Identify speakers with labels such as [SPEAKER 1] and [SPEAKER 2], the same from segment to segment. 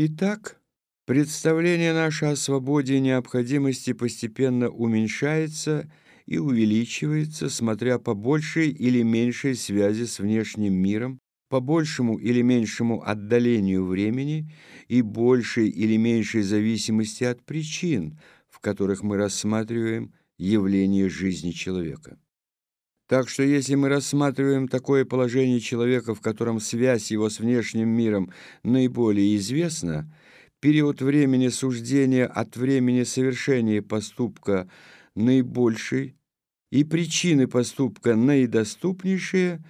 [SPEAKER 1] Итак, представление наше о свободе и необходимости постепенно уменьшается и увеличивается, смотря по большей или меньшей связи с внешним миром, по большему или меньшему отдалению времени и большей или меньшей зависимости от причин, в которых мы рассматриваем явление жизни человека. Так что если мы рассматриваем такое положение человека, в котором связь его с внешним миром наиболее известна, период времени суждения от времени совершения поступка наибольший и причины поступка наидоступнейшие,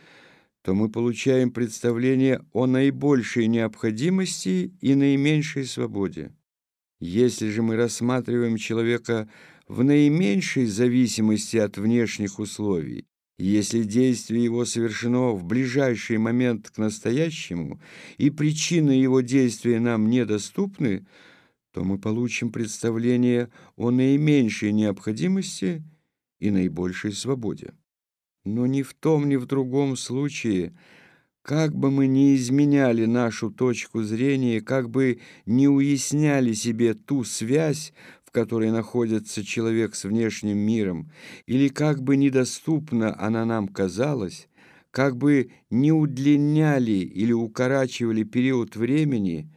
[SPEAKER 1] то мы получаем представление о наибольшей необходимости и наименьшей свободе. Если же мы рассматриваем человека в наименьшей зависимости от внешних условий, если действие его совершено в ближайший момент к настоящему, и причины его действия нам недоступны, то мы получим представление о наименьшей необходимости и наибольшей свободе. Но ни в том, ни в другом случае, как бы мы ни изменяли нашу точку зрения, как бы не уясняли себе ту связь, которой находится человек с внешним миром, или как бы недоступна она нам казалась, как бы не удлиняли или укорачивали период времени,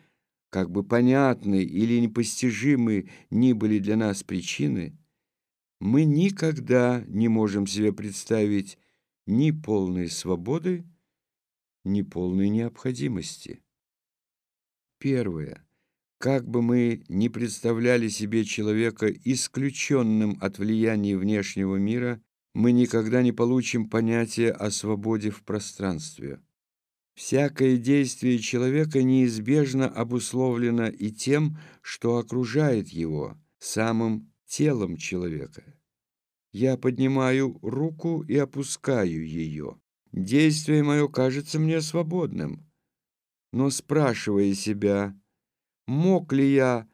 [SPEAKER 1] как бы понятны или непостижимы ни были для нас причины, мы никогда не можем себе представить ни полной свободы, ни полной необходимости. Первое. Как бы мы ни представляли себе человека исключенным от влияния внешнего мира, мы никогда не получим понятия о свободе в пространстве. Всякое действие человека неизбежно обусловлено и тем, что окружает его, самым телом человека. Я поднимаю руку и опускаю ее. Действие мое кажется мне свободным. Но спрашивая себя, мог ли я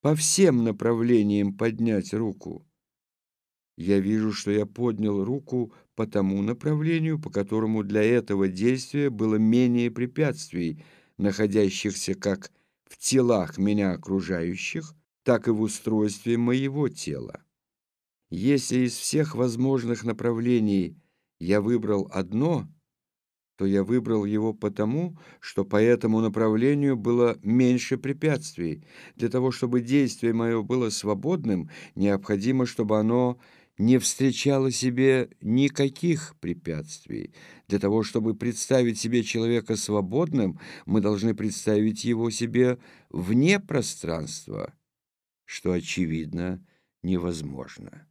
[SPEAKER 1] по всем направлениям поднять руку. Я вижу, что я поднял руку по тому направлению, по которому для этого действия было менее препятствий, находящихся как в телах меня окружающих, так и в устройстве моего тела. Если из всех возможных направлений я выбрал одно – то я выбрал его потому, что по этому направлению было меньше препятствий. Для того, чтобы действие мое было свободным, необходимо, чтобы оно не встречало себе никаких препятствий. Для того, чтобы представить себе человека свободным, мы должны представить его себе вне пространства, что, очевидно, невозможно.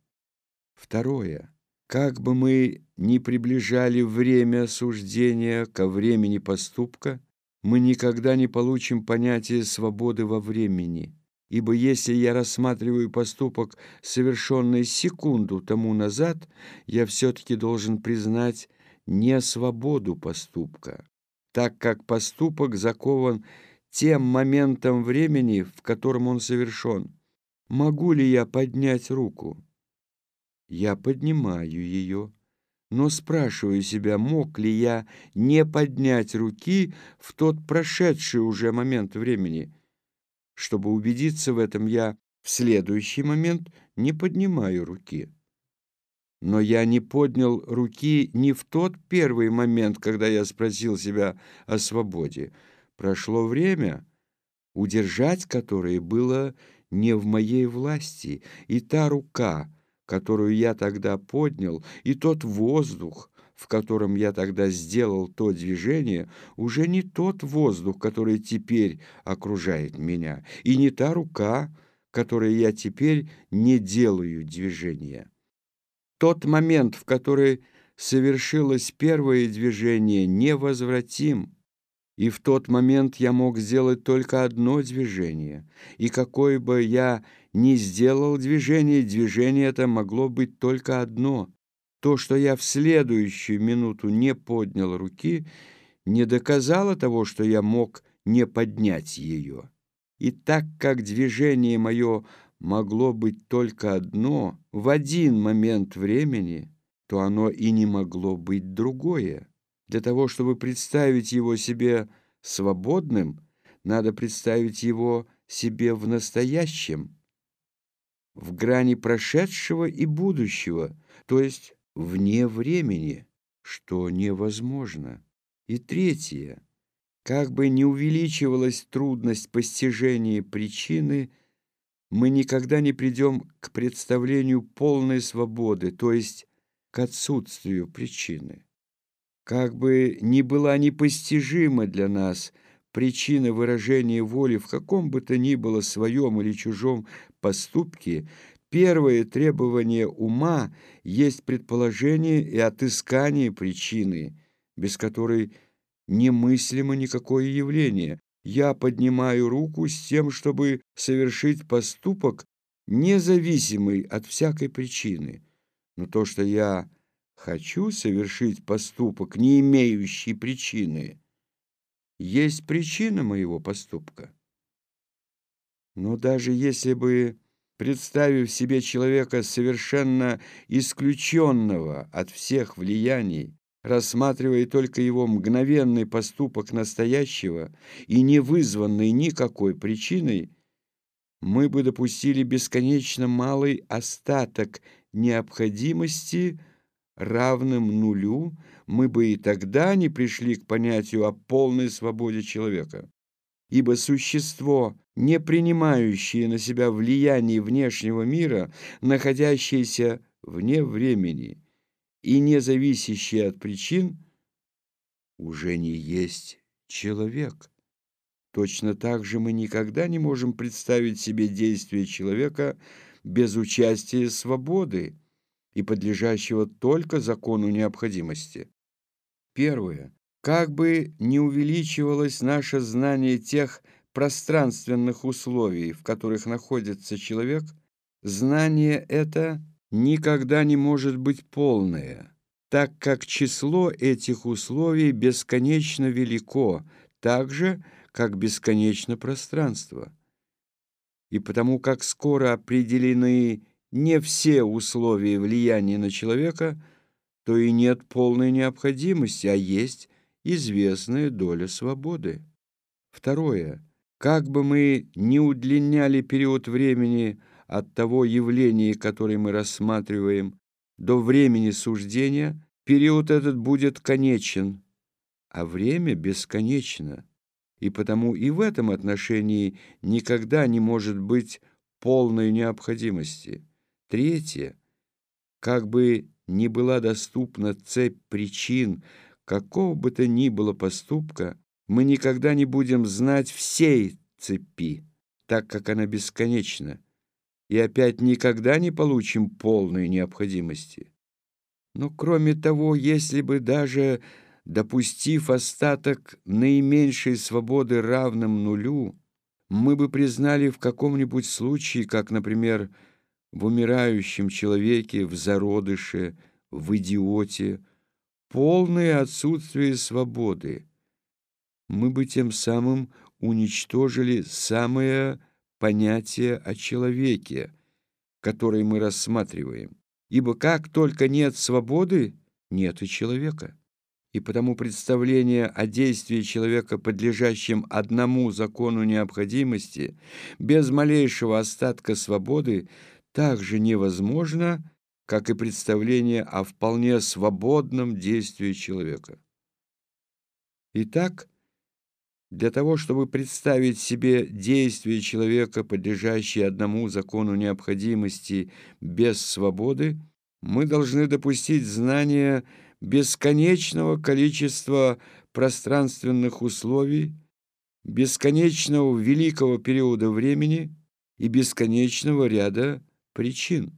[SPEAKER 1] Второе. Как бы мы ни приближали время суждения ко времени поступка, мы никогда не получим понятия свободы во времени, ибо если я рассматриваю поступок, совершенный секунду тому назад, я все-таки должен признать не свободу поступка, так как поступок закован тем моментом времени, в котором он совершен. Могу ли я поднять руку? Я поднимаю ее, но спрашиваю себя, мог ли я не поднять руки в тот прошедший уже момент времени. Чтобы убедиться в этом, я в следующий момент не поднимаю руки. Но я не поднял руки не в тот первый момент, когда я спросил себя о свободе. Прошло время, удержать которое было не в моей власти, и та рука — которую я тогда поднял, и тот воздух, в котором я тогда сделал то движение, уже не тот воздух, который теперь окружает меня, и не та рука, которой я теперь не делаю движения. Тот момент, в который совершилось первое движение, невозвратим, и в тот момент я мог сделать только одно движение, и какое бы я ни сделал движение, движение это могло быть только одно. То, что я в следующую минуту не поднял руки, не доказало того, что я мог не поднять ее. И так как движение мое могло быть только одно в один момент времени, то оно и не могло быть другое. Для того, чтобы представить его себе свободным, надо представить его себе в настоящем, в грани прошедшего и будущего, то есть вне времени, что невозможно. И третье. Как бы не увеличивалась трудность постижения причины, мы никогда не придем к представлению полной свободы, то есть к отсутствию причины. Как бы ни была непостижима для нас причина выражения воли в каком бы то ни было своем или чужом поступке, первое требование ума есть предположение и отыскание причины, без которой – немыслимо никакое явление. Я поднимаю руку с тем, чтобы совершить поступок, независимый от всякой причины. Но то, что я хочу совершить поступок, не имеющий причины, есть причина моего поступка. Но даже если бы, представив себе человека совершенно исключенного от всех влияний, рассматривая только его мгновенный поступок настоящего и не вызванный никакой причиной, мы бы допустили бесконечно малый остаток необходимости, равным нулю, мы бы и тогда не пришли к понятию о полной свободе человека. Ибо существо, не принимающее на себя влияние внешнего мира, находящееся вне времени – и не зависящее от причин, уже не есть человек. Точно так же мы никогда не можем представить себе действие человека без участия свободы и подлежащего только закону необходимости. Первое. Как бы не увеличивалось наше знание тех пространственных условий, в которых находится человек, знание это – никогда не может быть полное, так как число этих условий бесконечно велико, так же, как бесконечно пространство. И потому как скоро определены не все условия влияния на человека, то и нет полной необходимости, а есть известная доля свободы. Второе. Как бы мы ни удлиняли период времени, от того явления, которое мы рассматриваем, до времени суждения, период этот будет конечен, а время бесконечно, и потому и в этом отношении никогда не может быть полной необходимости. Третье. Как бы ни была доступна цепь причин какого бы то ни было поступка, мы никогда не будем знать всей цепи, так как она бесконечна и опять никогда не получим полной необходимости. Но кроме того, если бы даже допустив остаток наименьшей свободы равным нулю, мы бы признали в каком-нибудь случае, как, например, в умирающем человеке, в зародыше, в идиоте, полное отсутствие свободы. Мы бы тем самым уничтожили самое понятие о человеке, который мы рассматриваем. Ибо как только нет свободы, нет и человека. И потому представление о действии человека, подлежащем одному закону необходимости, без малейшего остатка свободы, также невозможно, как и представление о вполне свободном действии человека. Итак, для того, чтобы представить себе действие человека, подлежащее одному закону необходимости без свободы, мы должны допустить знание бесконечного количества пространственных условий, бесконечного великого периода времени и бесконечного ряда причин.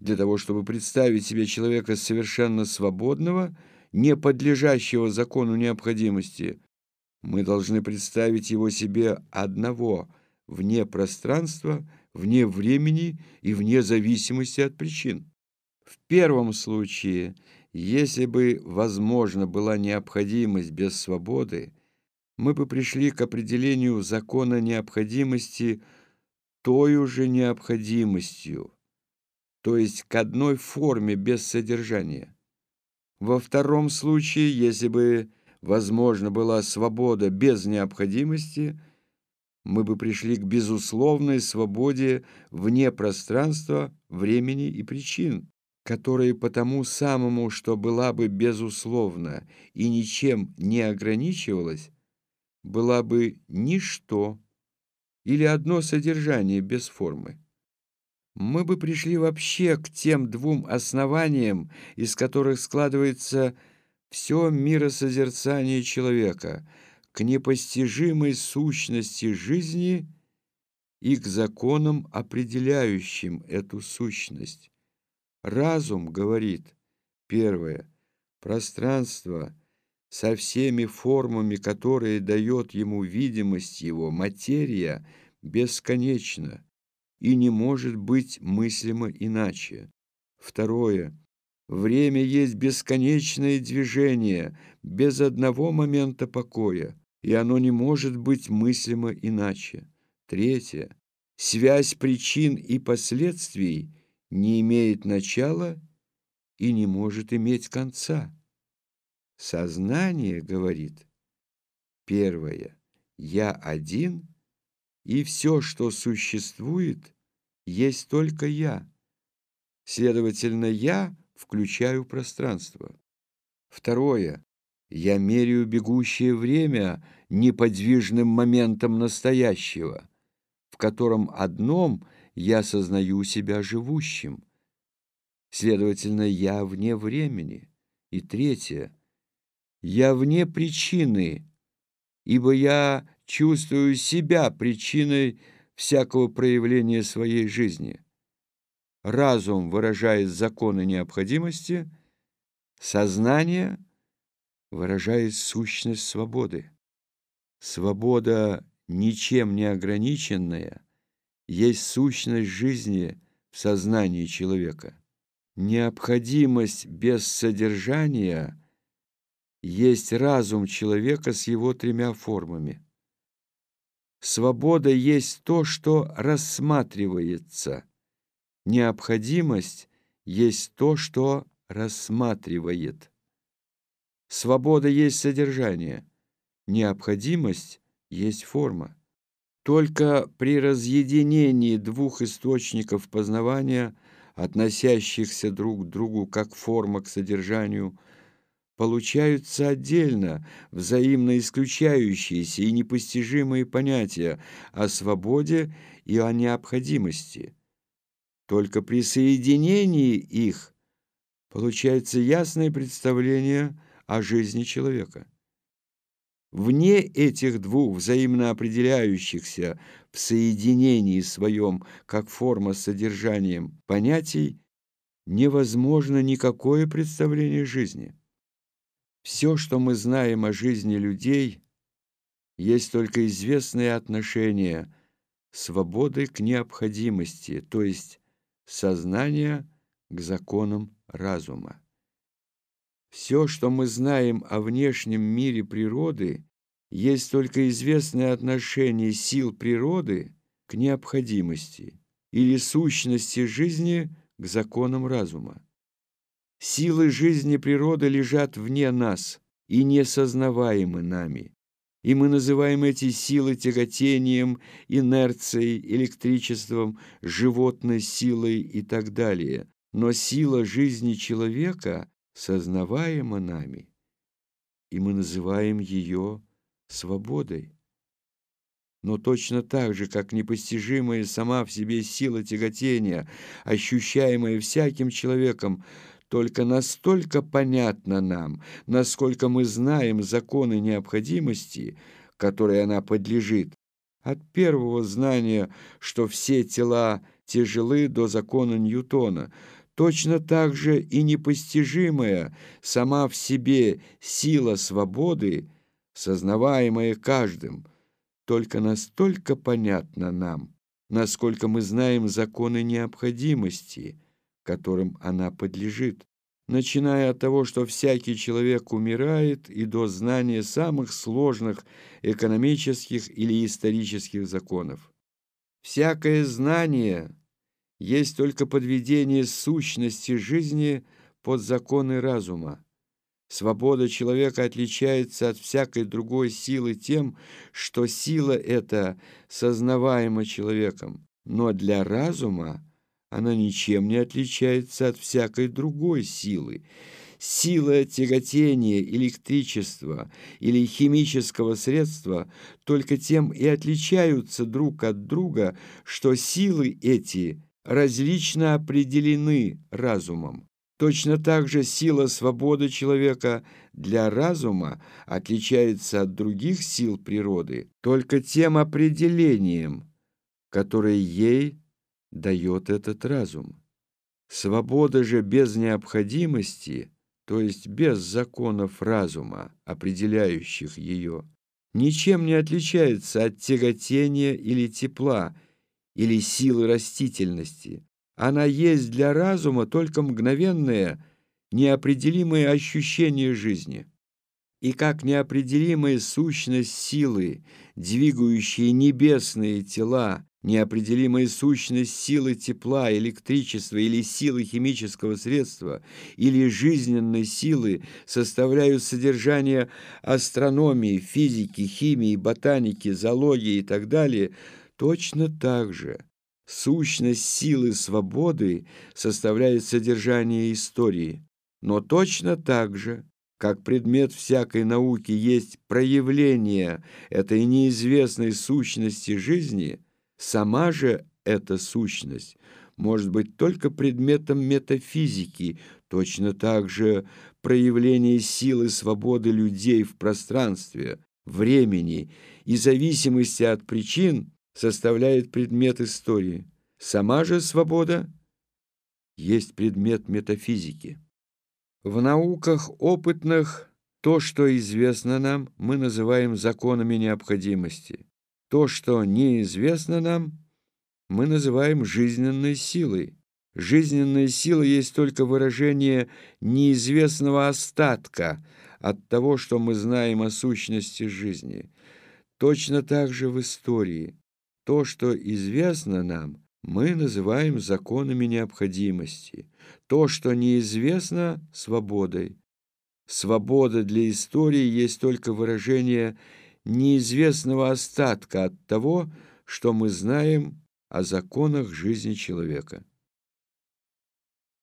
[SPEAKER 1] Для того, чтобы представить себе человека совершенно свободного, не подлежащего закону необходимости – мы должны представить его себе одного, вне пространства, вне времени и вне зависимости от причин. В первом случае, если бы, возможно, была необходимость без свободы, мы бы пришли к определению закона необходимости той уже необходимостью, то есть к одной форме без содержания. Во втором случае, если бы возможно была свобода без необходимости, мы бы пришли к безусловной свободе вне пространства, времени и причин, которая по тому самому, что была бы безусловна и ничем не ограничивалась, была бы ничто или одно содержание без формы. Мы бы пришли вообще к тем двум основаниям, из которых складывается все миросозерцание человека, к непостижимой сущности жизни и к законам, определяющим эту сущность. Разум говорит, первое, пространство со всеми формами, которые дает ему видимость его, материя, бесконечна и не может быть мыслимо иначе. Второе, время есть бесконечное движение, без одного момента покоя, и оно не может быть мыслимо иначе. Третье, связь причин и последствий – не имеет начала и не может иметь конца. Сознание говорит, первое, я один, и все, что существует, есть только я. Следовательно, я включаю пространство. Второе, я меряю бегущее время неподвижным моментом настоящего, в котором одном – я сознаю себя живущим. Следовательно, я вне времени. И третье, я вне причины, ибо я чувствую себя причиной всякого проявления своей жизни. Разум выражает законы необходимости, сознание выражает сущность свободы. Свобода ничем не ограниченная – есть сущность жизни в сознании человека. Необходимость без содержания есть разум человека с его тремя формами. Свобода есть то, что рассматривается. Необходимость есть то, что рассматривает. Свобода есть содержание. Необходимость есть форма. Только при разъединении двух источников познавания, относящихся друг к другу как форма к содержанию, получаются отдельно, взаимно исключающиеся и непостижимые понятия о свободе и о необходимости. Только при соединении их получается ясное представление о жизни человека. Вне этих двух взаимно определяющихся в соединении своем как форма с содержанием понятий невозможно никакое представление жизни. Все, что мы знаем о жизни людей, есть только известное отношение свободы к необходимости, то есть сознания к законам разума. Все, что мы знаем о внешнем мире природы, есть только известное отношение сил природы к необходимости или сущности жизни к законам разума. Силы жизни природы лежат вне нас и не сознаваемы нами, и мы называем эти силы тяготением, инерцией, электричеством, животной силой и так далее. Но сила жизни человека сознаваема нами, и мы называем ее свободой. Но точно так же, как непостижимая сама в себе сила тяготения, ощущаемая всяким человеком, только настолько понятна нам, насколько мы знаем законы необходимости, которой она подлежит, от первого знания, что все тела тяжелы до закона Ньютона – Точно так же и непостижимая сама в себе сила свободы, сознаваемая каждым, только настолько понятна нам, насколько мы знаем законы необходимости, которым она подлежит, начиная от того, что всякий человек умирает, и до знания самых сложных экономических или исторических законов. Всякое знание – есть только подведение сущности жизни под законы разума. Свобода человека отличается от всякой другой силы тем, что сила эта сознаваема человеком, но для разума она ничем не отличается от всякой другой силы. Сила тяготения электричества или химического средства только тем и отличаются друг от друга, что силы эти различно определены разумом. Точно так же сила свободы человека для разума отличается от других сил природы только тем определением, которое ей дает этот разум. Свобода же без необходимости, то есть без законов разума, определяющих ее, ничем не отличается от тяготения или тепла, или силы растительности, она есть для разума только мгновенное, неопределимое ощущение жизни. И как неопределимая сущность силы, двигающие небесные тела, неопределимая сущность силы тепла, электричества или силы химического средства или жизненной силы составляют содержание астрономии, физики, химии, ботаники, зоологии и так далее, точно так же Сущность силы свободы составляет содержание истории, но точно так же, как предмет всякой науки есть проявление этой неизвестной сущности жизни, сама же эта сущность может быть только предметом метафизики, точно так же проявление силы свободы людей в пространстве, времени и зависимости от причин – составляет предмет истории. Сама же свобода есть предмет метафизики. В науках опытных то, что известно нам, мы называем законами необходимости. То, что неизвестно нам, мы называем жизненной силой. Жизненная сила есть только выражение неизвестного остатка от того, что мы знаем о сущности жизни. Точно так же в истории. То, что известно нам, мы называем законами необходимости. То, что неизвестно – свободой. Свобода для истории есть только выражение неизвестного остатка от того, что мы знаем о законах жизни человека.